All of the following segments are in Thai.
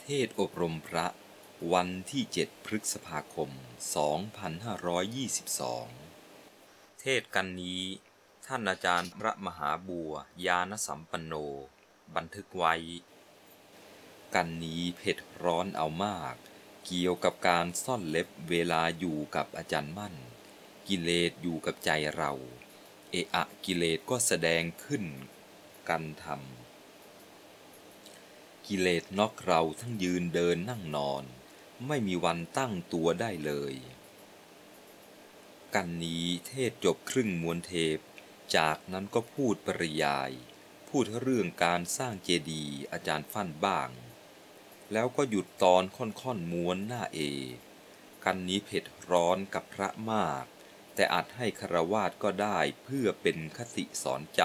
เทศอบรมพระวันที่ 7 พฤษภาคม 2522 เทศกันนี้ ท่านอาจารย์พระมหาบัวยานสัมปันโน บันทึกไว้ กันนี้เผ็ดร้อนเอามาก เกี่ยวกับการซ่อนเล็บเวลาอยู่กับอาจารย์มั่น กิเลสอยู่กับใจเรา เอะอะกิเลสก็แสดงขึ้น กันทำ กิเลสนอกเราทั้งยืนเดินนั่งนอน ไม่มีวันตั้งตัวได้เลย กันนี้เทศจบครึ่งมวลเทป จากนั้นก็พูดปริยาย พูดเรื่องการสร้างเจดีย์อาจารย์ฟั่นบ้าง แล้วก็หยุดตอนค่อนๆม้วนหน้าเอ กันนี้เผ็ดร้อนกับพระมาก แต่อาจให้คารวาสก็ได้เพื่อเป็นคติสอนใจ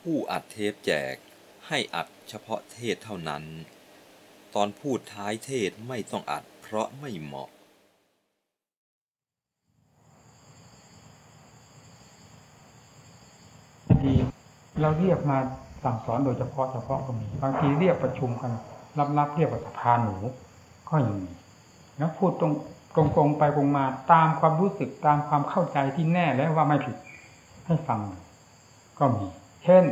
ผู้อัดเทปแจก ให้อัดเฉพาะเทศเท่านั้น ตอนพูดท้ายเทศไม่ต้องอัดเพราะไม่เหมาะบางทีเราเรียกมาสั่งสอนโดยเฉพาะเฉพาะก็มีบางทีเรียกประชุมกันรับๆเรียกว่าสภาหนูก็ยังมีแล้วพูดตรงตรงๆไปตรงมาตามความรู้สึกตามความเข้าใจที่แน่แล้วว่าไม่ผิดให้ฟังก็มี เช่น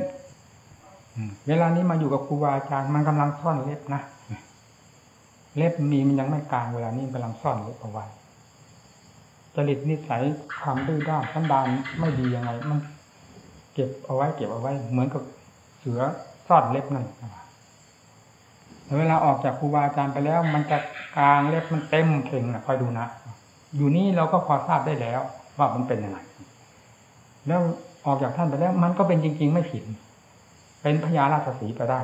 เวลานี้มาอยู่กับครูบาอาจารย์มันกำลังซ่อนเล็บนะเล็บมีมันยังไม่กลางเวลานี้กำลังซ่อนเล็บเอาไว้จริตนิสัยความดื้อด้านสันดานไม่ดียังไง มัน เก็บเอาไว้ เก็บเอาไว้ เหมือนกับเสือซ่อนเล็บนั่นเวลาออกจากครูบาอาจารย์ไปแล้ว มันจะกลางเล็บมันเต็มเข่งนะคอยดูนะอยู่นี่เราก็พอทราบได้แล้ว ว่ามันเป็นยังไงแล้วออกจากท่านไปแล้ว มันก็เป็นจริง ๆ ไม่ผิด เป็นพญาราชสีไปได้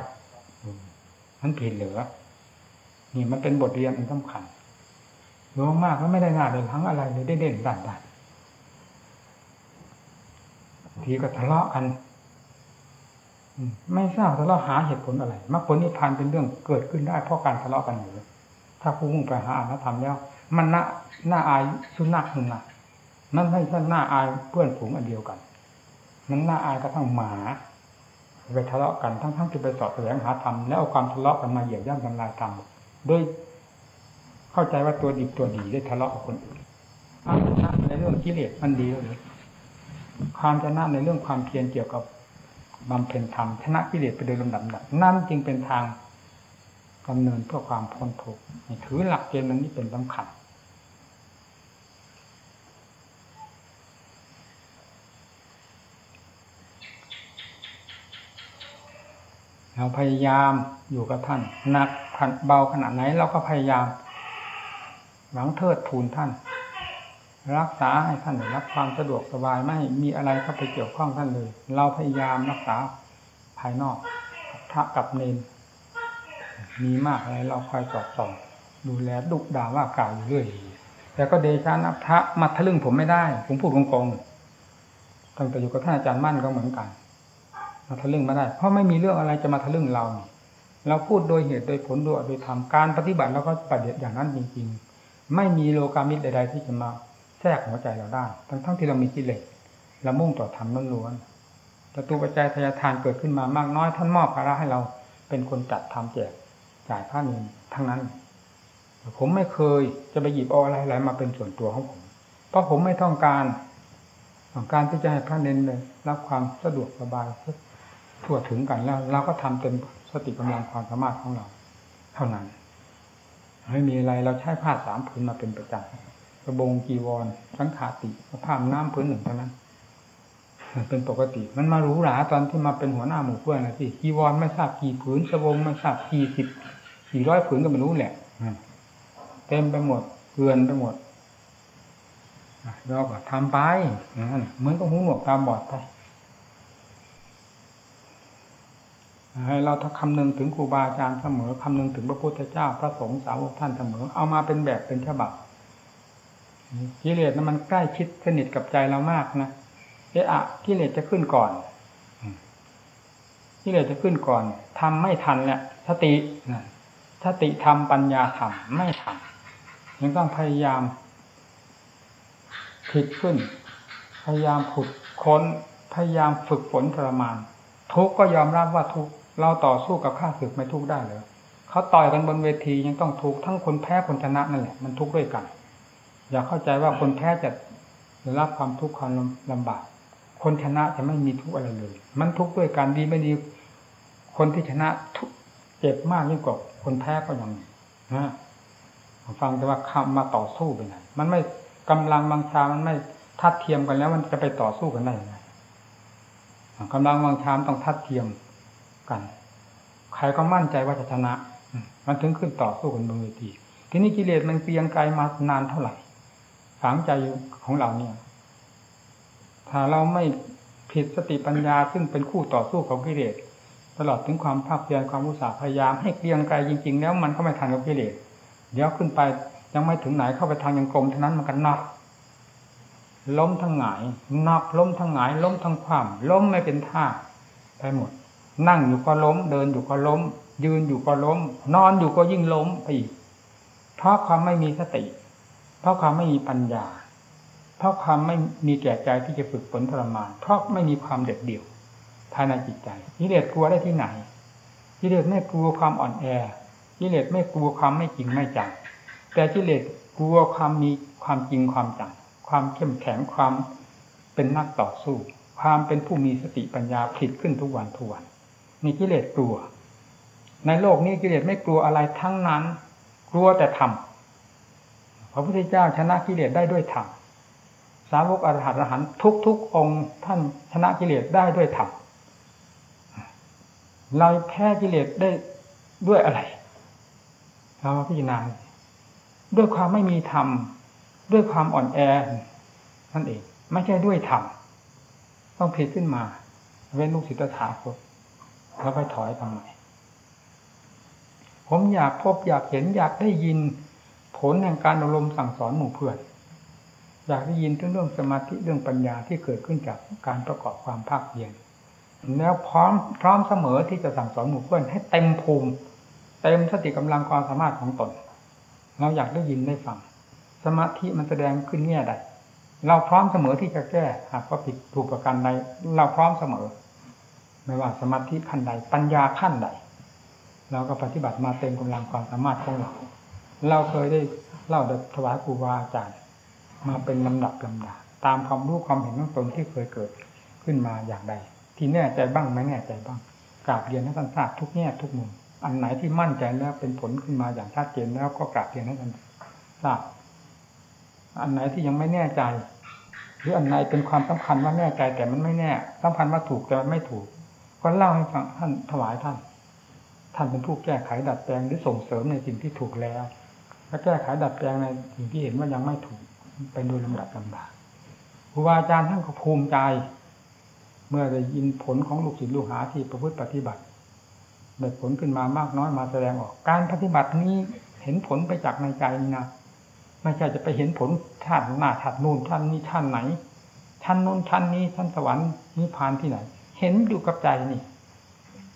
มันผิดเหรือ นี่มันเป็นบทเรียนอันสำคัญรวมมากแล้วไม่ได้หน้าเดินทั้งอะไรเลยได้เด่นดันดันทีก็ทะเลาะกันไม่ทราบทะเลาะหาเหตุผลอะไรมรรคผลนิพพานเป็นเรื่องเกิดขึ้นได้เพราะการทะเลาะกันอยู่ถ้าผู้มุ่งไปหาอารธรรมแล้ว มันน่าน่าอายสุนัขหนึ่งนะมันไม่ใช่น่าอายเพื่อนฝูงอันเดียวกัน มันน่าอายกระทั่งหมา ไปทะเลาะกันทั้งทั้งที่ไปสอบแสวงหาธรรมแล้วเอาความทะเลาะกันมาเหยียบย่ำทำลายธรรมโดยเข้าใจว่าตัวดีตัวดีได้ทะเลาะกับคนอื่นความชนะในเรื่องกิเลสมันดีหรือความชนะในเรื่องความเพียรเกี่ยวกับบำเพ็ญธรรมชนะกิเลสไปโดยลำดับดับนั่นจึงเป็นทางดำเนินเพื่อความพ้นทุกข์ถือหลักเกณฑ์นั้นนี่เป็นสำคัญ เราพยายามอยู่กับท่านหนักเบาขนาดไหนเราก็พยายาม หวังเทิดทูนท่าน รักษาให้ท่านรับความสะดวกสบายไม่ให้มีอะไรเข้าไปเกี่ยวข้องท่านเลย เราพยายามรักษาภายนอกพระกับเนนมีมากอะไรเราคอยสอดส่องดูแลดุด่าว่ากล่าวอยู่เรื่อยแต่ก็เดชานะพระมาทะลึ่งผมไม่ได้ ผมพูดตรงๆตั้งแต่อยู่กับท่านอาจารย์มั่นก็เหมือนกัน มาทะลึ่งไม่ได้ เพราะไม่มีเรื่องอะไรจะมาทะลึ่งเรา เราพูดโดยเหตุโดยผลโดยโดยธรรมการปฏิบัติเราก็ปฏิบัติอย่างนั้นจริงๆ ไม่มีโลกามิตรใด ๆ ที่จะมาแทรกหัวใจเราได้ ทั้งทั้งที่เรามีกิเลสเรามุ่งต่อธรรมล้วนๆแต่ตัวปัจจัยทายทานเกิดขึ้นมามากน้อยท่านมอบภาระให้เราเป็นคนจัดทำแจกจ่ายค่าเงินทั้งนั้น ผมไม่เคยจะไปหยิบเอาอะไรอะไรมาเป็นส่วนตัวของผม เพราะผมไม่ต้องการต้องการที่จะให้พระเน้นเลยรับความสะดวกสบาย ทั่วถึงกันแล้วเราก็ทำเต็มสติกำลังความสามารถของเรา เท่านั้นไม่มีอะไรเราใช้ผ้าสามผืนมาเป็นประจำกระบงกีวรสังขาติผ้าน้ำผืนหนึ่งเท่านั้นเป็นปกติ มันมาหรูหราตอนที่มาเป็นหัวหน้าหมู่เพื่อนนะที่กีวรไม่ทราบกี่ผืนสบงไม่ทราบกี่สิบกี่ร้อยผืนก็ไม่รู้แหละเต็มไปหมดเกลือนไปหมดเราก็ทำไปเหมือนกับหูหนวกตาบอดไป ให้เราคำนึงถึงครูบาอาจารย์เสมอคำนึงถึงพระพุทธเจ้าพระสงฆ์สาวกท่านเสมอ เอามาเป็นแบบเป็นฉบับกิเลสนั้นมันใกล้ชิดสนิทกับใจเรามากนะเอะอะกิเลสจะขึ้นก่อนกิเลสจะขึ้นก่อนทำไม่ทันแหละสตินะสติทำปัญญาทำไม่ทำยังต้องพยายามผิดขึ้น พยายามผุดค้นพยายามฝึกฝนทรมาน ทุกก็ยอมรับว่าทุก เราต่อสู้กับข้าศึกไม่ทุกได้เลยเขาต่อยกันบนเวทียังต้องทุกทั้งคนแพ้คนชนะนั่นแหละมันทุกข์ด้วยกัน อย่าเข้าใจว่าคนแพ้จะได้รับความทุกข์ความลำบาก คนชนะจะไม่มีทุกข์อะไรเลย มันทุกข์ด้วยกันดีไม่ดี คนที่ชนะทุกเจ็บมากยิ่งกว่าคนแพ้ก็ยังมีนะฟังแต่ว่าคำมาต่อสู้ไปไหนมันไม่กำลังบังชา มันไม่ทัดเทียมกันแล้ว มันจะไปต่อสู้กันได้ยังไงกำลังบังชามต้องทัดเทียม กัน ใครก็มั่นใจว่าจะชนะ มันถึงขึ้นต่อสู้กันบนเวที ทีนี้กิเลสมันเปลียงไกลมานานเท่าไหร่ ฝังใจของเราเนี่ย ถ้าเราไม่ผิดสติปัญญาซึ่งเป็นคู่ต่อสู้ของกิเลสตลอดถึงความภาคเพียรความอุตสาห์พยายามให้เกลียงไกลจริง ๆ แล้วมันก็ไม่ทันกับกิเลสเดี๋ยวขึ้นไปยังไม่ถึงไหนเข้าไปทางยังกลมเท่านั้นมันก็นับล้มทั้งหงายนับล้มทั้งหงาย ล้มทั้งความล้มไม่เป็นท่าไปหมด นั่งอยู่ก็ล้ม เดินอยู่ก็ล้ม ยืนอยู่ก็ล้ม นอนอยู่ก็ยิ่งล้มอีก เพราะความไม่มีสติ เพราะความไม่มีปัญญา เพราะความไม่มีแก่ใจที่จะฝึกฝนทรมาน เพราะไม่มีความเด็ดเดี่ยวภายในจิตใจกิเลสกลัวได้ที่ไหนกิเลสไม่กลัวความอ่อนแอกิเลสไม่กลัวความไม่จริงไม่จัง แต่กิเลสกลัวความมีความจริงความจัง ความเข้มแข็งความเป็นนักต่อสู้ ความเป็นผู้มีสติปัญญาผิดขึ้นทุกวันทุกวัน นี่กิเลสกลัว ในโลกนี้กิเลสไม่กลัวอะไรทั้งนั้น กลัวแต่ธรรมพระพุทธเจ้าชนะกิเลสได้ด้วยธรรมสาวกอรหัตอรหันทุกทุกองค์ท่านชนะกิเลสได้ด้วยธรรมเราแพ้กิเลสได้ด้วยอะไร เราพิจารณาด้วยความไม่มีธรรม ด้วยความอ่อนแอนั่นเอง ไม่ใช่ด้วยธรรม ต้องผิดขึ้นมา เว้นลูกศิษย์ถาคต แล้วไปถอยทำไมผมอยากพบอยากเห็นอยากได้ยินผลแห่งการอบรมสั่งสอนหมู่เพื่อน อยากได้ยินเรื่องสมาธิเรื่องปัญญาที่เกิดขึ้นจากการประกอบความภาคเพียรแล้วพร้อมพร้อมเสมอที่จะสั่งสอนหมู่เพื่อน ให้เต็มภูมิ เต็มสติกำลังความสามารถของตน เราอยากได้ยินได้ฟัง สมาธิมันแสดงขึ้นแง่ใดเราพร้อมเสมอที่จะแก้หากว่าผิดถูกประการใดเราพร้อมเสมอ ไม่ว่าสมาธิขั้นใด ปัญญาขั้นใดเราก็ปฏิบัติมาเต็มกำลังความสามารถของเรา เราเคยได้เล่าเดถวายครูบาอาจารย์ มาเป็นลำดับลำดาตามความรู้ความเห็นของตนที่เคยเกิดขึ้นมาอย่างใด ที่แน่ใจบ้างไม่แน่ใจบ้างกราบเรียนให้ท่านทราบทุกแง่ทุกมุมอันไหนที่มั่นใจแล้วเป็นผลขึ้นมาอย่างชัดเจนแล้วก็กราบเรียนให้ท่านทราบอันไหนที่ยังไม่แน่ใจ หรืออันไหนเป็นความสำคัญว่าแน่ใจแต่มันไม่แน่สำคัญว่าถูกแต่มันไม่ถูก ก็เล่าให้ฟังท่านถวายท่าน ท่านเป็นผู้แก้ไขดัดแปลงหรือส่งเสริมในสิ่งที่ถูกแล้ว และแก้ไขดัดแปลงในสิ่งที่เห็นว่ายังไม่ถูกเป็นโดยลำดับลำดาครูบาอาจารย์ท่านก็ภูมิใจ เมื่อได้ยินผลของลูกศิษย์ลูกหาที่ประพฤติปฏิบัติได้ผลขึ้นมามากน้อยมาแสดงออก การปฏิบัตินี้เห็นผลไปจากในใจนี่นะไม่ใช่จะไปเห็นผลชาติหน้าชาตินู่นชาตินี้ชาติไหนชั้นนู้นชั้นนี้ชั้นสวรรค์นิพพานที่ไหน เห็นอยู่กับใจนี่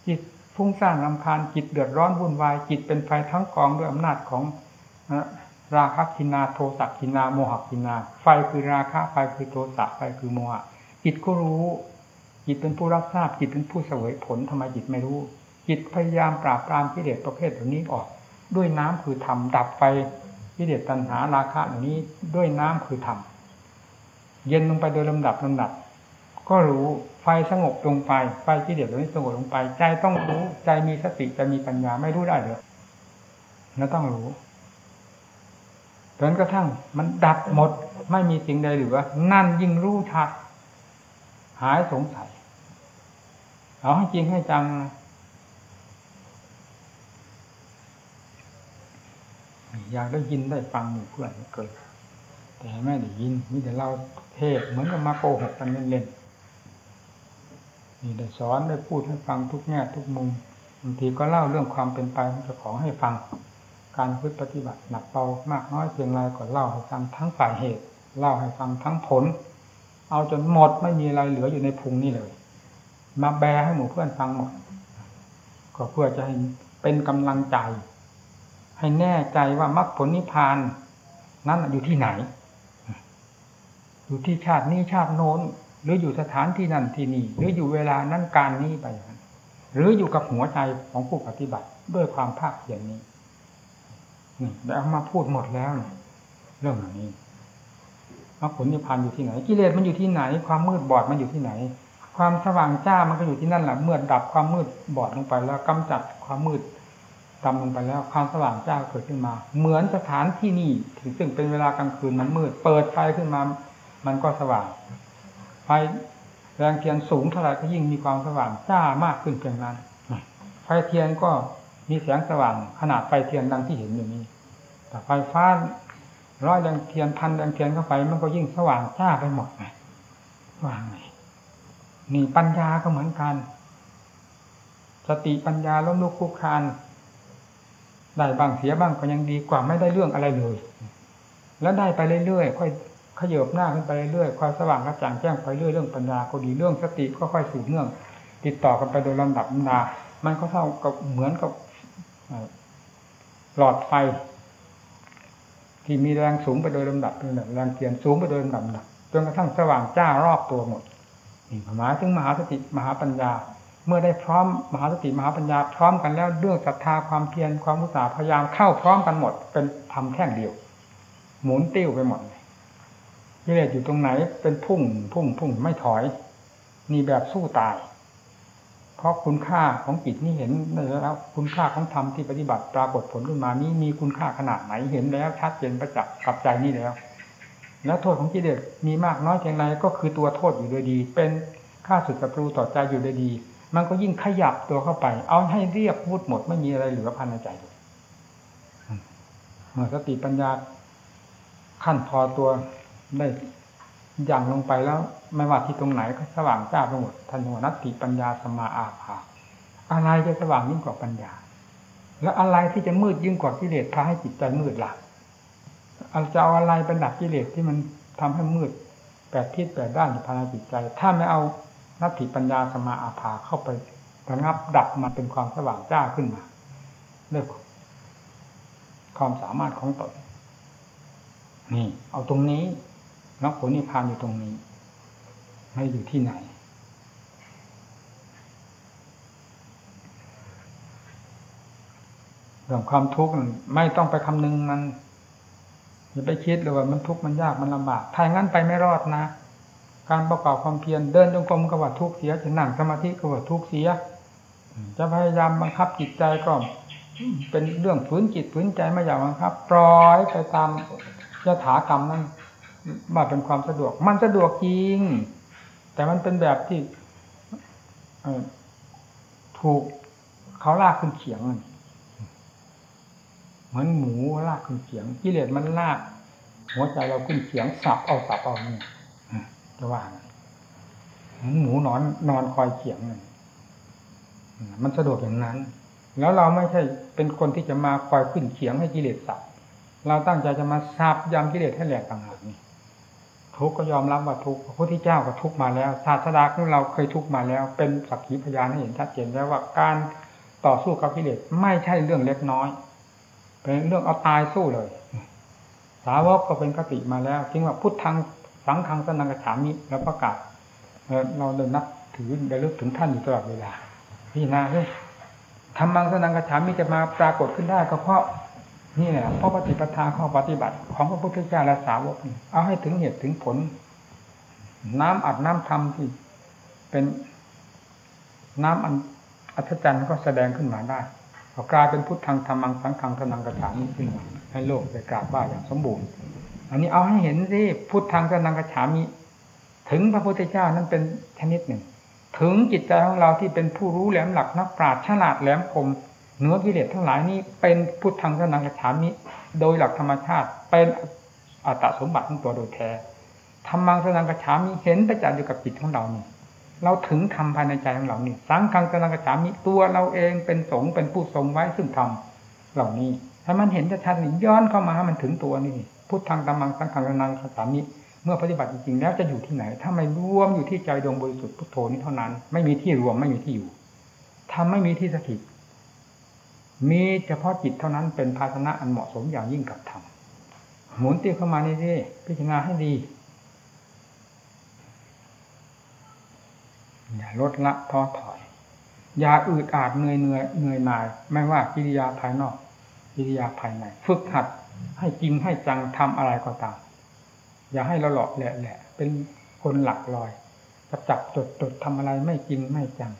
จิตฟุ้งซ่านลำคาญจิตเดือดร้อนวุ่นวายจิตเป็นไฟทั้งกองด้วยอำนาจของราคะกินาโทสะกินาโมหกินา ไฟคือราคะไฟคือโทสะไฟคือโมหะจิตก็รู้ จิตเป็นผู้รับทราบจิตเป็นผู้เสวยผลทำไมจิตไม่รู้ จิตพยายามปราบปรามกิเลสประเภทเหล่านี้ออก ด้วยน้ำคือธรรมดับไฟกิเลสตัณหาราคะเหล่านี้ด้วยน้ำคือธรรมเย็นลงไปโดยลำดับลำดับ ก็รู้ไฟสงบลงไปไฟกิเลสเหล่านี้สงบลงไป ใจต้องรู้ใจมีสติจะมีปัญญาไม่รู้ได้เลยแล้วต้องรู้จนกระทั่งมันดับหมดไม่มีสิ่งใดเหลือนั่นยิ่งรู้ชัดหายสงสัย เอาให้จริงให้จัง อยากได้ยินได้ฟังหมู่เพื่อนเกิด แต่ไม่ได้ยินมีแต่เราเทศเหมือนกับมาโกหกกันเล่นๆ นี่ได้สอนได้พูดให้ฟังทุกแง่ทุกมุมบางทีก็เล่าเรื่องความเป็นไปของเจ้าของให้ฟัง การพึ่ปฏิบัติหนักเบามากน้อยเพียงไรก็เล่าให้ฟังทั้งฝ่ายเหตุ เล่าให้ฟังทั้งผล เอาจนหมดไม่มีอะไรเหลืออยู่ในพุงนี่เลย มาแบให้หมู่เพื่อนฟังหมดก็เพื่อจะให้เป็นกำลังใจ ให้แน่ใจว่ามรรคผลนิพพานนั้นอยู่ที่ไหน อยู่ที่ชาตินี้ชาติโน้น หรืออยู่สถานที่นั่นที่นี่ หรืออยู่เวลานั้นการนี้ไป หรืออยู่กับหัวใจของผู้ปฏิบัติด้วยความภาคเพียรนี้นี่ได้เอามาพูดหมดแล้วนี่เรื่องเหล่านี้มรรคผลนิพพานอยู่ที่ไหน กิเลสมันอยู่ที่ไหน ความมืดบอดมันอยู่ที่ไหน ความสว่างจ้ามันก็อยู่ที่นั่นแหละเมื่อดับความมืดบอดลงไปแล้วกำจัดความมืดดำลงไปแล้วความสว่างจ้าเกิดขึ้นมา เหมือนสถานที่นี่ถึงซึ่งเป็นเวลากลางคืนมันมืด เปิดไฟขึ้นมา มันก็สว่าง แรงเทียนสูงเท่าไรก็ยิ่งมีความสว่างจ้ามากขึ้นเพียงนั้น ไฟเทียนก็มีแสงสว่างขนาดไฟเทียนดังที่เห็นอยู่นี้ แต่ไฟฟ้าร้อยแรงเทียนพันแรงเทียนเข้าไปมันก็ยิ่งสว่างจ้าไปหมดไงว่างไงนี่ปัญญาก็เหมือนกัน สติปัญญาล้มลุกคลุกคลานได้บ้างเสียบ้างก็ยังดีกว่าไม่ได้เรื่องอะไรเลย แล้วได้ไปเรื่อยๆค่อย ขยับหน้าขึ้นไปเรื่อยๆความสว่างกระจ่างแจ้งไปเรื่อยเรื่องปัญญาก็ดีเรื่องสติก็ค่อยสืบเนื่อง ติดต่อกันไปโดยลำดับลำดา มันก็เท่ากับเหมือนกับหลอดไฟ ที่มีแรงสูงไปโดยลำดับเป็นแบบแรงเทียนสูงไปโดยลำดับจนกระทั่งสว่างจ้ารอบตัวหมดนี่หมายถึงมหาสติมหาปัญญา เมื่อได้พร้อมมหาสติมหาปัญญา พร้อมกันแล้วเรื่องศรัทธาความเพียรความอุตสาห์พยายามเข้าพร้อมกันหมด เป็นทำแท่งเดียว หมุนติ้วไปหมด กิเลสอยู่ตรงไหน เป็นพุ่ง พุ่งพุ่งไม่ถอย นี่แบบสู้ตาย เพราะคุณค่าของจิตนี่เห็นแล้ว คุณค่าของธรรมที่ปฏิบัติปรากฏผลขึ้นมานี้มีคุณค่าขนาดไหนเห็นแล้วชัดเจนประจักษ์กับใจนี่แล้ว แล้วโทษของกิเลสมีมากน้อยเพียงไรก็คือตัวโทษอยู่โดยดี เป็นค่าสุดศัตรูต่อใจอยู่โดยดี มันก็ยิ่งขยับตัวเข้าไป เอาให้เรียบพูดหมดไม่มีอะไรเหลือภายในใจเมื่อสติปัญญาขั้นพอตัว ได้อย่างลงไปแล้ว ไม่ว่าที่ตรงไหนก็สว่างจ้าไปหมดทันหัวนัตติปัญญาสมาอาภาอะไรจะสว่างยิ่งกว่าปัญญา แล้วอะไรที่จะมืดยิ่งกว่ากิเลสพาให้จิตใจมืดล่ะเอาจะเอาอะไรเป็นดับกิเลสที่มันทำให้มืดแปดทิศแปดด้านภายในจิตใจ ถ้าไม่เอานัตติปัญญาสมาอาภาเข้าไประงับดับมันเป็นความสว่างจ้าขึ้นมาด้วยความสามารถของตนนี่ เอาตรงนี้ มรรคผลนิพพานอยู่ตรงนี้ไม่อยู่ที่ไหน เรื่องความทุกข์ไม่ต้องไปคำนึงมันอย่าไปคิดเลยว่ามันทุกข์มันยากมันลำบากถ้าอย่างนั้นไปไม่รอดนะ การประกอบความเพียรเดินจงกรมก็ว่าทุกข์เสียจะนั่งสมาธิก็ว่าทุกข์เสีย จะพยายามบังคับจิตใจก็เป็นเรื่องฝืนจิตฝืนใจไม่อยากบังคับปล่อยไปตามยถากรรมนั้น ว่าเป็นความสะดวก มันสะดวกจริง แต่มันเป็นแบบที่ถูกเขาลากขึ้นเขียงเหมือนหมูลากขึ้นเขียงกิเลสมันลาก หัวใจเราขึ้นเขียงสับเอาสับเอาเนี่ยจะว่าหมูนอนนอนคอยเขียงมันสะดวกอย่างนั้น แล้วเราไม่ใช่เป็นคนที่จะมาคอยขึ้นเขียงให้กิเลสสับเราตั้งใจจะมาสับยำกิเลสให้แหลกต่างหากนี่ ทุกก็ยอมรับว่าทุกพระพุทธเจ้าก็ทุกมาแล้วศาสดาของเราเคยทุกมาแล้ว เป็นสักขีพยานให้เห็นชัดเจนแล้วว่าการต่อสู้กับกิเลสไม่ใช่เรื่องเล็กน้อย เป็นเรื่องเอาตายสู้เลย สาวกก็เป็นกติมาแล้วจึงว่าพุทธังสังฆังสนังกฉามิแล้วประกาศเราเดินนับถือได้ลึกถึงท่านอยู่ตลอดเวลาพี่นาเฮ้ยธรรมังสนังกฉามิจะมาปรากฏขึ้นได้ก็เพราะ นี่แหละเพราะปฏิปทาข้อปฏิบัติ ของพระพุทธเจ้าและสาวกเอาให้ถึงเหตุถึงผล น้ำอัดน้ำทำที่เป็นน้ำอันอัศจรรย์ก็แสดงขึ้นมาได้ก็กลายเป็นพุทธังธรรมังสังฆังธนังกระถางขึ้นมาให้โลกได้กราบว่าอย่างสมบูรณ์ อันนี้เอาให้เห็นสิพุทธังธนังกระฉามิถึงพระพุทธเจ้านั้นเป็นชนิดหนึ่ง ถึงจิตใจของเราที่เป็นผู้รู้แหลมหลักนักปราชญ์ฉลาดแหลมคม เนื้อกิเลสทั้งหลายนี้เป็นพุทธังสนังกระฉามิโดยหลักธรรมชาติเป็นอัตสมบัติของตัวโดยแท้ธรรมังสนังกระฉามิเห็นประจักษ์อยู่กับจิตของเรานี่ เราถึงทำภายในใจของเรานี่ สังฆังสนังกระฉามิตัวเราเองเป็นสงเป็นผู้ทรงไว้ซึ่งธรรมเหล่านี้ ถ้ามันเห็นชัดๆนี่ย้อนเข้ามาให้มันถึงตัวนี่พุทธังธรรมังสังฆังสนังกระฉามิเมื่อปฏิบัติจริงๆแล้วจะอยู่ที่ไหน ถ้าไม่รวมอยู่ที่ใจดวงบริสุทธิ์พุทโธนี้เท่านั้น ไม่มีที่รวมไม่มีที่อยู่ทำไม่มีที่สถิต มีเฉพาะจิตเท่านั้นเป็นภาชนะอันเหมาะสมอย่างยิ่งกับธรรมหมุนตีเข้ามานี่สิพิจารณาให้ดีอย่าลดละท้อถอย อย่าอืดอาดเหนื่อยเหนื่อยเหนื่อยหน่าย ไม่ว่ากิริยาภายนอกกิริยาภายในฝึกหัดให้จริงให้จังทำอะไรก็ตาม อย่าให้เราหลอกแหละแหละ เป็นคนหลักลอยจับจับจดจดทำอะไรไม่จริงไม่จัง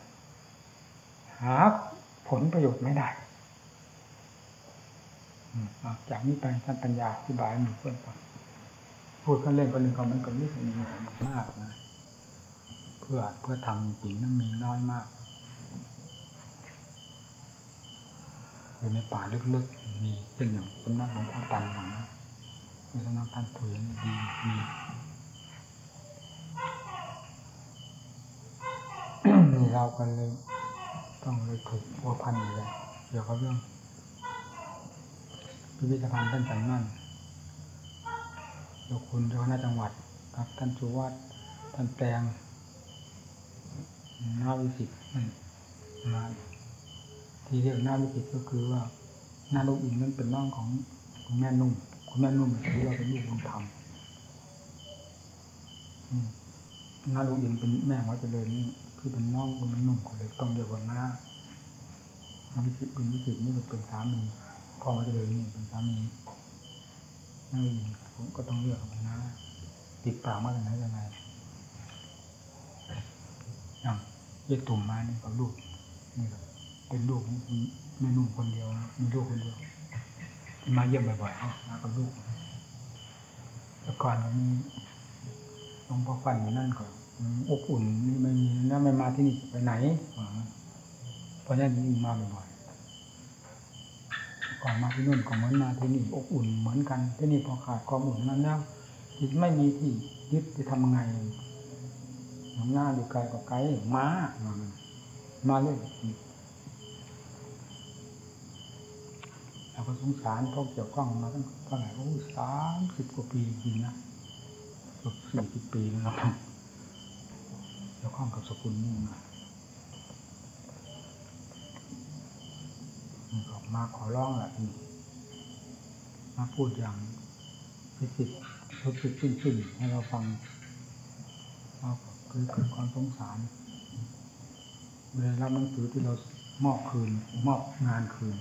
หาผลประโยชน์ไม่ได้ จากนี้ไปท่านปัญญาอธิบายห้หมู่เพื่อนฟังพูดกันเล่นกันหนึ่งก็มันก็ไม่มีมากนะเพื่อเพื่อทำจริงนั้นมีน้อยมากอยู่ในป่าลึกๆมีเป็นอย่างสำนักของพ่อตันของนะมีสำนักท่านถุยดีมีนี่เรากันเลย ต้องเลยถูกพัวพันอยู่แล้วเกี่ยวกับเรื่อง พิพิธภัณฑ์ท่านจันนั่นเจ้าคุณเจ้าคณะจังหวัดครับ ท่านชูวัดท่านแปลงน้าวิสิตนั่นมาที่เรียกน้าวิสิตก็คือว่าน้าลูกอินนั่นเป็นน้องของคุณแม่นุ่มคุณแม่นุ่มถือเราเป็นลูกบุญธรรมอืมนาลูกอินเป็นแม่หัวเจริญนี่คือเป็นน้องคุณแม่นุ่มก็เลยต้องเรียกว่าน้านาวิสิตคุณวิสิตนี่มันเป็นสามี พอหัวเจริญนี่เป็นสามีนาลูกอินผมก็ต้องเรียกว่าน้าติดปากมาจากไหนยังไงอย่างเยตุ่มมานี่กับลูกนี่ครับเป็นลูกของคุณแม่นุ่มคนเดียวนะมีลูกคนเดียวมาเยี่ยมบ่อยๆนะมากับลูกแต่ก่อนมันมีหลวงพ่อฟันอยู่นั่นก่อนอบอุ่นนี่ไม่มีนะไม่มาที่นี่ไปไหนว่างั้นเพราะนั้นี่มาบ่อย ก่อนมาที่นู่นก็เหมือนมาที่นี่อบอุ่นเหมือนกันที่นี่พอขาดความอุ่นนั้นแล้วจิตไม่มีที่ยึดจะทำไงน้ำหน้าอยู่ไกลกว่าไกลมามาเลยเราก็สงสารพวกเกี่ยวข้องมาตั้งเท่าไหร่โอ้สามสิบกว่าปีจริงนะสี่สิบปีแล้วนะครับเกี่ยวข้องกับสกุลนี่มานี่ก็ มาขอร้องแหละนี่มาพูดอย่างพิสิทธิ์พิสิทธิ์ขึ้นๆให้เราฟังเราคือเกิดความสงสารเวลารับหนังสือที่เรามอบคืน มอบงานคืน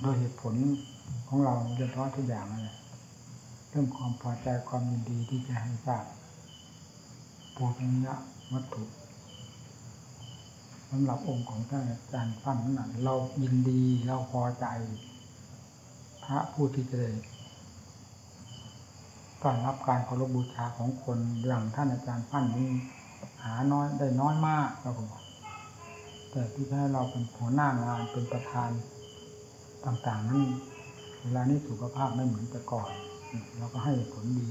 โดยเหตุผลของเราเรียบร้อยทุกอย่างนั่นแหละเรื่องความพอใจความยินดีที่จะให้ทราบปูชนียวัตถุ สำหรับองค์ของท่านอาจารย์ฟั่นนั้นเรายินดีเราพอใจ พระผู้ที่จะได้ต้อนรับการเคารพบูชาของคนอย่างท่านอาจารย์พันนี้ หาน้อยได้น้อยมากครับผมแต่ที่ให้เราเป็นหัวหน้างานเป็นประธานต่างๆนั้นเวลานี้สุขภาพไม่เหมือนแต่ก่อน เราก็ให้ผลดี